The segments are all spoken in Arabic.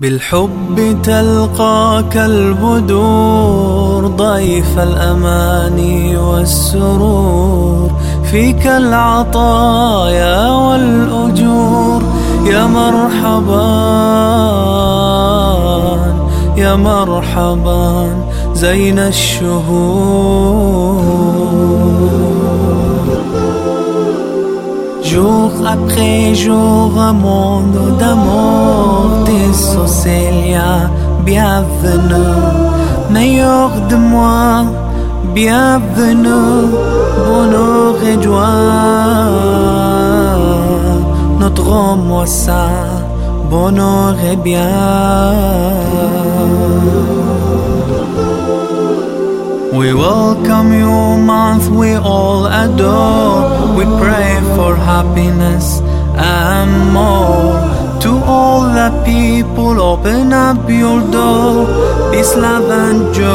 بالحب تلقاك البدور ضيف الأماني والسرور. فيك العطايا والأجور يا مرحبا يا مرحبا زين الشهور. Jour après jour, un monde d'amour, Célia, bienvenue, meilleur de moi, bienvenue, bonheur et joie, notre moi ça, bonheur et bien. We welcome you, month we all adore. We pray for happiness and more. To all the people, open up your door. Peace, love, and joy.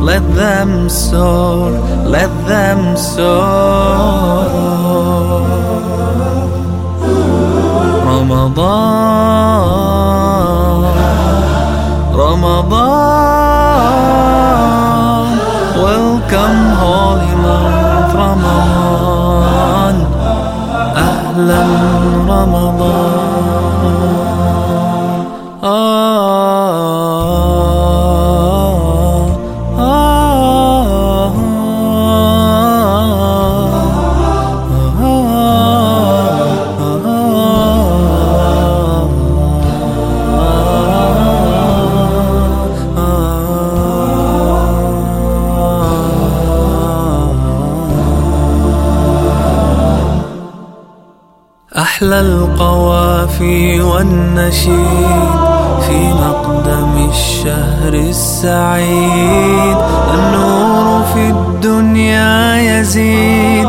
Let them soar, let them soar. Ramadan, Ramadan. أهلا رمضان أحلى القوافي والنشيد في مقدم الشهر السعيد. النور في الدنيا يزيد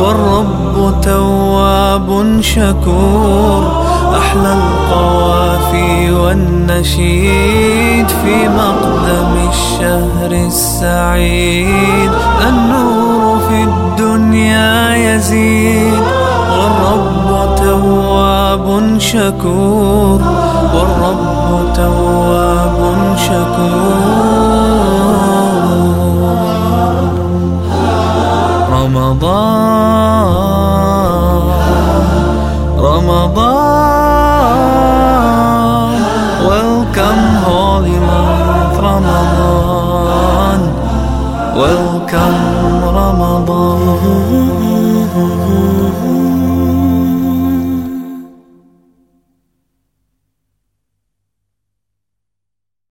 والرب تواب شكور. أحلى القوافي والنشيد في مقدم الشهر السعيد. النور في الدنيا يزيد تواب شكور والرب تواب شكور. رمضان رمضان. Welcome holy month Ramadan. Welcome.